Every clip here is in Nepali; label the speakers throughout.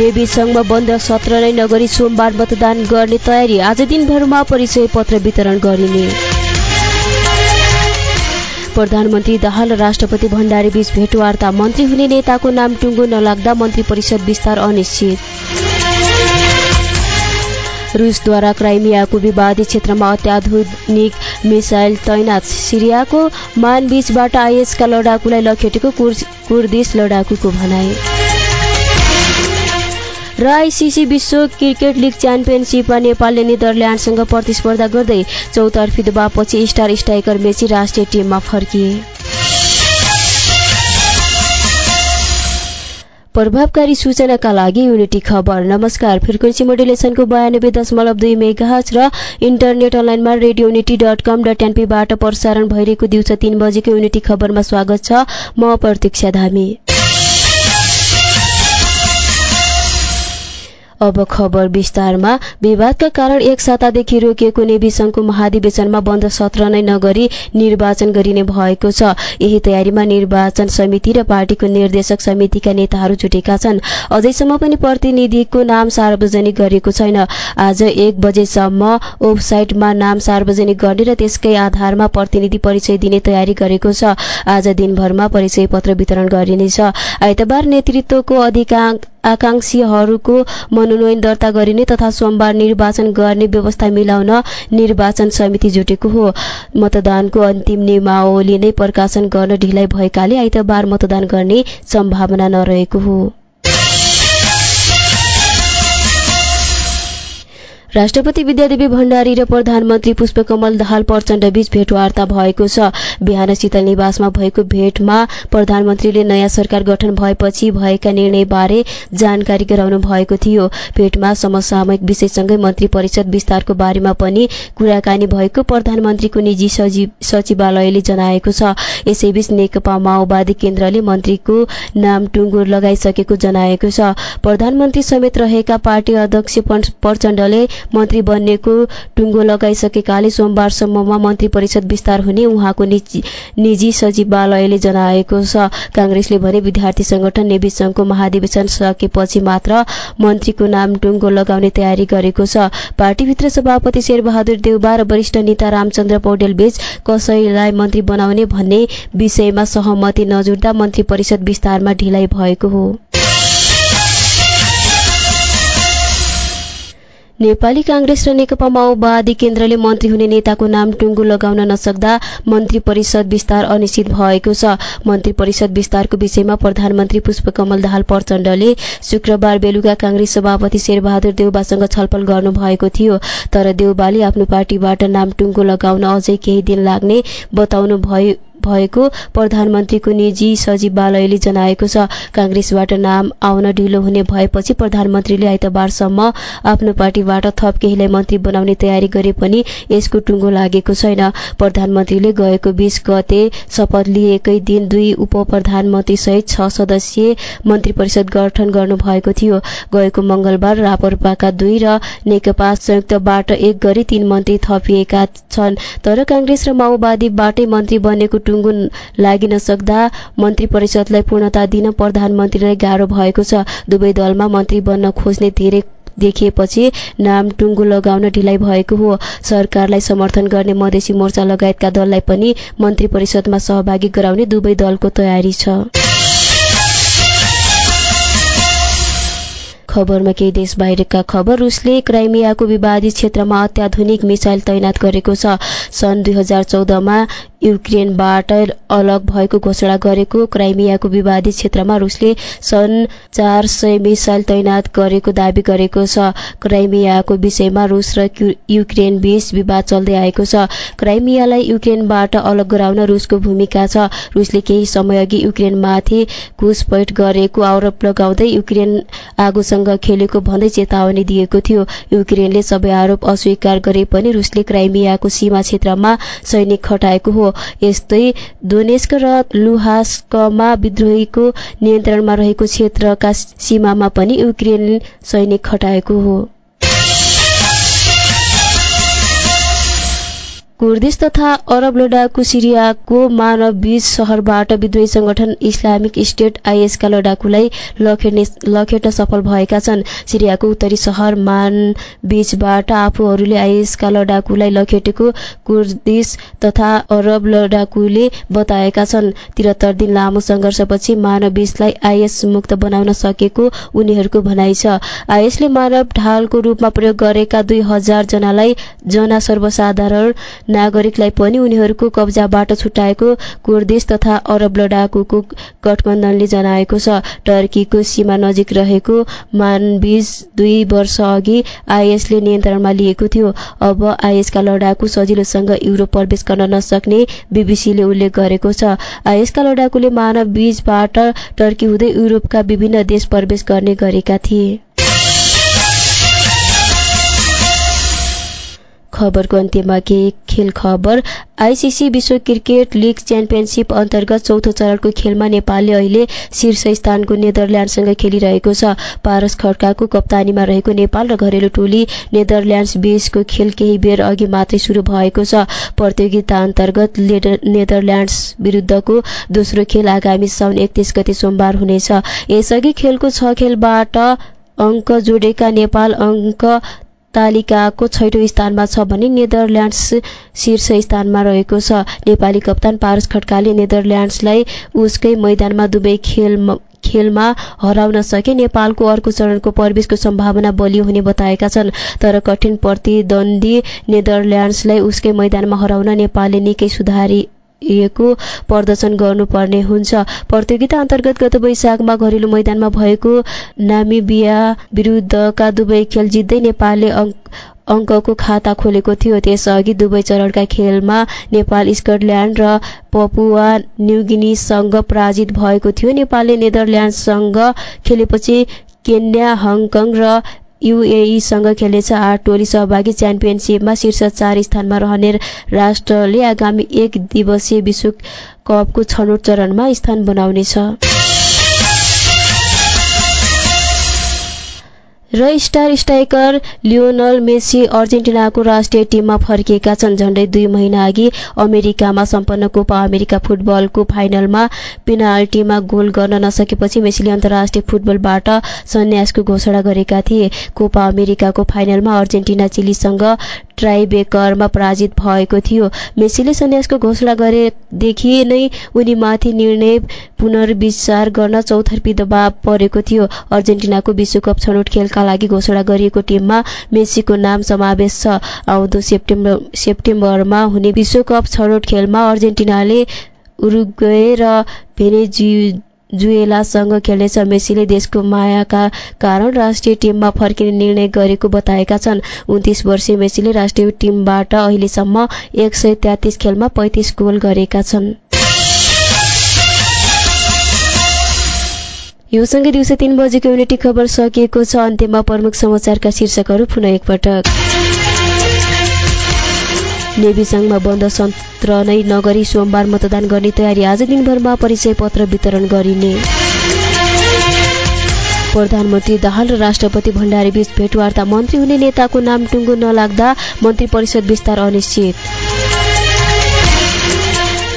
Speaker 1: सङ्घमा बन्द सत्र नै नगरी सोमबार मतदान गर्ने तयारी आज दिनभरमा परिचय पत्र वितरण गरिने। प्रधानमन्त्री दाहाल राष्ट्रपति भण्डारी बीच भेटवार्ता। मन्त्री हुने नेताको नाम टुङ्गो नलाग्दा मन्त्री परिषद विस्तार अनिश्चित। रुसद्वारा क्राइमियाको विवादी क्षेत्रमा अत्याधुनिक मिसाइल तैनात। सिरियाको मानबीचबाट आइएसका लडाकुलाई लखेटेको कुर्दिस लडाकुको भनाई। र आइसिसी विश्व क्रिकेट लिग च्याम्पियनसिपमा नेपालले नेदरल्यान्डसँग प्रतिस्पर्धा गर्दै चौतर्फी दबावपछि स्टार स्ट्राइकर मेची राष्ट्रिय टिममा फर्किए। प्रभावकारी सूचनाका लागि युनिटी खबर। नमस्कार फ्रिक्वेन्सी मोडुलेसनको बयानब्बे दशमलव दुई मेगाहज र इन्टरनेट अनलाइनमा radio unity dot com dot एनपीबाट प्रसारण भइरहेको दिउँसो तीन बजेको युनिटी खबरमा स्वागत छ। म प्रतीक्षा धामी। अब खबर विस्तारमा विवादका कारण एक सातादेखि रोकिएको संघको महाधिवेशनमा बन्द सत्र नै नगरी निर्वाचन गरिने भएको छ। यही तयारीमा निर्वाचन समिति र पार्टीको निर्देशक समितिका नेताहरू जुटेका छन्। अझैसम्म पनि प्रतिनिधिको नाम सार्वजनिक गरिएको छैन। आज एक बजेसम्म वेबसाइटमा नाम सार्वजनिक गर्ने र त्यसकै आधारमा प्रतिनिधि परिचय दिने तयारी गरेको छ। आज दिनभरमा परिचय पत्र वितरण गरिनेछ। आइतबार नेतृत्वको अधिकांश आकांक्षीहरूको मनोनयन दर्ता गरिने तथा सोमबार निर्वाचन गर्ने व्यवस्था मिलाउन निर्वाचन समिति जुटेको हो। मतदानको अन्तिम नियमावली नै प्रकाशन गर्न ढिलाइ भएकाले आइतबार मतदान गर्ने सम्भावना नरहेको हो। राष्ट्रपति विद्यादेवी भण्डारी र प्रधानमन्त्री पुष्पकमल दाहाल प्रचण्ड बीच भेटवार्ता भएको छ। बिहान शीतल निवासमा भएको भेटमा प्रधानमन्त्रीले नयाँ सरकार गठन भएपछि भएका निर्णयबारे जानकारी गराउनु भएको थियो। भेटमा समसामयिक विषयसँगै मन्त्री परिषद विस्तारको बारेमा पनि कुराकानी भएको प्रधानमन्त्रीको निजी सचिवालयले जनाएको छ। यसैबीच नेकपा माओवादी केन्द्रले मन्त्रीको नाम टुङ्गो लगाइसकेको जनाएको छ। प्रधानमन्त्री समेत रहेका पार्टी अध्यक्ष प्रचण्डले मन्त्री बन्नेको टुङ्गो लगाइसकेकाले सोमबारसम्ममा मन्त्री परिषद विस्तार हुने उहाँको निजी सचिवालयले जनाएको छ। काङ्ग्रेसले भने विद्यार्थी संगठन नेवी संघको महाधिवेशन सकेपछि मात्र मन्त्रीको नाम टुङ्गो लगाउने तयारी गरेको छ। पार्टीभित्र सभापति शेरबहादुर देउबा र वरिष्ठ नेता रामचन्द्र पौडेल बीच कसैलाई मन्त्री बनाउने भन्ने विषयमा सहमति नजुट्दा मन्त्री परिषद विस्तारमा ढिलाइ भएको हो। नेपाली काङ्ग्रेस र नेकपा माओवादी केन्द्रले मन्त्री हुने नेताको नाम टुङ्गो लगाउन नसक्दा मन्त्री परिषद विस्तार अनिश्चित भएको छ। मन्त्री परिषद विस्तारको विषयमा प्रधानमन्त्री पुष्पकमल दाहाल प्रचण्डले शुक्रबार बेलुका काङ्ग्रेस सभापति शेरबहादुर देउबासँग छलफल गर्नुभएको थियो। तर देउबाले आफ्नो पार्टीबाट नाम टुङ्गो लगाउन अझै केही दिन लाग्ने बताउनु भयो भएको प्रधानमन्त्रीको निजी सचिवालयले जनाएको छ। काङ्ग्रेसबाट नाम आउन ढिलो हुने भएपछि प्रधानमन्त्रीले आइतबारसम्म आफ्नो पार्टीबाट थप केहीलाई मन्त्री बनाउने तयारी गरे पनि यसको टुङ्गो लागेको छैन। प्रधानमन्त्रीले गएको बीस गते शपथ लिएकै दिन दुई उप प्रधानमन्त्री सहित छ सदस्यीय मन्त्री परिषद गठन गर्नुभएको थियो। गएको मंगलबार रापरपाका दुई र नेकपा संयुक्तबाट एक गरी तीन मन्त्री थपिएका छन्। तर काङ्ग्रेस र माओवादीबाटै मन्त्री बनेको टुङ्गो लागि नसक्दा मन्त्री परिषदलाई पूर्णता दिन प्रधानमन्त्रीलाई गाह्रो भएको छ। दुवै दलमा मन्त्री बन्न खोज्ने धेरै देखिएपछि नाम टुङ्गो लगाउन ढिलाइ भएको हो। सरकारलाई समर्थन गर्ने मधेसी मोर्चा लगायतका दललाई पनि मन्त्री परिषदमा सहभागी गराउने दुवै दलको तयारी छ। खबरमा केही देश बाहिरका खबर। रुसले क्राइमियाको विवादित क्षेत्रमा अत्याधुनिक मिसाइल तैनात गरेको छ। सन् दुई हजार चौधमा युक्रेनबाट अलग भएको घोषणा गरेको क्राइमियाको विवादित क्षेत्रमा रुसले सन् चार सय मिसाइल तैनात गरेको दावी गरेको छ। क्राइमियाको विषयमा रुस र युक्रेन बीच विवाद चल्दै आएको छ। क्राइमियालाई युक्रेनबाट अलग गराउन रुसको भूमिका छ। रुसले केही समयअघि युक्रेनमाथि घुसपैठ गरेको आरोप लगाउँदै युक्रेन आगोसँग खेलेको भन्दै चेतावनी दिएको थियो। युक्रेनले सबै आरोप अस्वीकार गरे पनि रुसले क्राइमियाको सीमा क्षेत्रमा सैनिक खटाएको हो। यस्तै दोनेस्क र लुहास्कमा विद्रोहीको नियन्त्रणमा रहेको क्षेत्रका सीमामा पनि युक्रेन सैनिक खटाएको हो। कुर्दिस तथा अरब लडाकु सिरियाको मानव बीच सहरबाट विद्रोही संगठन इस्लामिक स्टेट आइएसका लडाकुलाई लखेट्न सफल भएका छन्। सिरियाको उत्तरी सहर मान बीचबाट आफूहरूले आइएसका लडाकुलाई लखेटेको कुर्दिस तथा अरब लडाकुले बताएका छन्। त्रिहत्तर दिन लामो सङ्घर्षपछि मानव बीचलाई आइएस मुक्त बनाउन सकेको उनीहरूको भनाइ छ। आइएसले मानव ढालको रूपमा प्रयोग गरेका दुई हजार जनालाई जना सर्वसाधारण नागरिकलाई पनि उनीहरूको कब्जाबाट छुट्याएको कुर्दिस तथा अरब लडाकुको गठबन्धनले जनाएको छ। टर्कीको सीमा नजिक रहेको मानबीज दुई वर्ष अघि आइएसले नियन्त्रणमा लिएको थियो। अब आइएसका लडाकु सजिलोसँग युरोप प्रवेश गर्न नसक्ने बीबीसीले उल्लेख गरेको छ। आइएसका लडाकुले मानव बीचबाट टर्की हुँदै युरोपका विभिन्न देश प्रवेश गर्ने गरेका थिए। खबरको अन्त्यमा केही खेल खबर आइसिसी विश्व क्रिकेट लिग च्याम्पियनसिप अन्तर्गत चौथो चरणको खेलमा नेपालले अहिले शीर्ष स्थानको नेदरल्याण्डसँग खेलिरहेको छ। पारस खड्काको कप्तानीमा रहेको नेपाल र घरेलु टोली नेदरल्याण्ड्स बीचको खेल केही बेर अघि मात्रै सुरु भएको छ। प्रतियोगिता अन्तर्गत नेदरल्याण्ड्स विरुद्धको दोस्रो खेल आगामी साउन एकतिस गते सोमबार हुनेछ। यसअघि खेलको छ खेलबाट अङ्क जोडेका नेपाल अङ्क तालिकाको छैटौँ स्थानमा छ भने नेदरल्याण्ड्स शीर्ष स्थानमा रहेको छ। नेपाली कप्तान पारस खड्काले नेदरल्याण्ड्सलाई उसकै मैदानमा दुवै खेल खेलमा हराउन सके। नेपालको अर्को चरणको प्रवेशको सम्भावना बलियो हुने बताएका छन्। तर कठिन प्रतिद्वन्दी नेदरल्याण्ड्सलाई उसकै मैदानमा हराउन नेपालले निकै सुधारी को प्रदर्शन गर्नुपर्ने हुन्छ। प्रतियोगिता अन्तर्गत गत वैशाखमा घरेलु मैदानमा भएको नामिबिया विरुद्धका दुवै खेल जित्दै नेपालले अङ्कको खाता खोलेको थियो। त्यसअघि दुवै चरणका खेलमा नेपाल स्कटल्याण्ड र पपुवा न्युगिनीसँग पराजित भएको थियो। नेपालले नेदरल्याण्डसँग खेलेपछि केन्या हङकङ र युएईसँग खेल्नेछ आठ टोली सहभागी च्याम्पियनसिपमा शीर्ष चार स्थानमा रहने राष्ट्रले आगामी एक दिवसीय विश्वकपको छनौट चरणमा स्थान बनाउनेछ। र स्टार स्ट्राइकर लियोनल मेसी अर्जेन्टिनाको राष्ट्रिय टिममा फर्किएका छन् झण्डै दुई महिना अघि अमेरिकामा सम्पन्न कोपा अमेरिका फुटबलको फाइनलमा पेनाल्टीमा गोल गर्न नसकेपछि मेसीले अन्तर्राष्ट्रिय फुटबलबाट सन्यासको घोषणा गरेका थिए। कोपा अमेरिकाको फाइनलमा अर्जेन्टिना चिलीसँग ट्राइबेकरमा पराजित भएको थियो। मेसीले सन्यासको घोषणा गरेदेखि नै उनीमाथि निर्णय पुनर्विचार गर्न चौथर्पी दबाव परेको थियो। अर्जेन्टिनाको विश्वकप छनौट खेलका लागि घोषणा गरिएको टिममा मेसीको नाम समावेश छ। आउँदो सेप्टेम्बर सेप्टेम्बरमा हुने विश्वकप छनौट खेलमा अर्जेन्टिनाले उरुग्वे र भेनेजु जुएलासँग खेल्नेछ। मेसीले देशको मायाका कारण राष्ट्रिय टिममा फर्किने निर्णय गरेको बताएका छन्। उन्तिस वर्षीय मेसीले राष्ट्रिय टिमबाट अहिलेसम्म एक सय तेत्तिस खेलमा पैँतिस गोल गरेका छन्। यो सँगै दिउँसो तीन बजेको युनिटी खबर सकिएको छ। अन्त्यमा प्रमुख समाचारका शीर्षकहरू पुनः एकपटक। नेवी संघमा बन्द सत्र नै नगरी सोमबार मतदान गर्ने तयारी आज दिनभरमा परिचय पत्र वितरण गरिने। प्रधानमन्त्री दाहाल र राष्ट्रपति भण्डारी बीच भेटवार्ता। मन्त्री हुने नेताको नाम टुङ्गो नलाग्दा मन्त्री परिषद विस्तार अनिश्चित।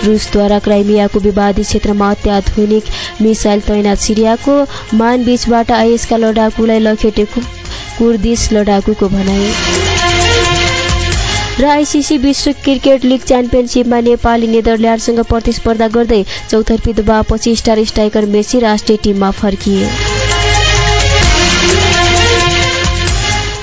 Speaker 1: रुसद्वारा क्राइमियाको विवादी क्षेत्रमा अत्याधुनिक मिसाइल तैनात सिरियाको मान बीचबाट आइएसका लडाकुलाई लखेटेको कुर्दिस लडाकुको भनाई। र आइसिसी विश्व क्रिकेट लिग च्याम्पियनसिपमा नेपाली नेदरल्यान्डसँग प्रतिस्पर्धा गर्दै चौथर्पी दबावपछि स्टार स्ट्राइकर मेसी राष्ट्रिय टिममा फर्किए।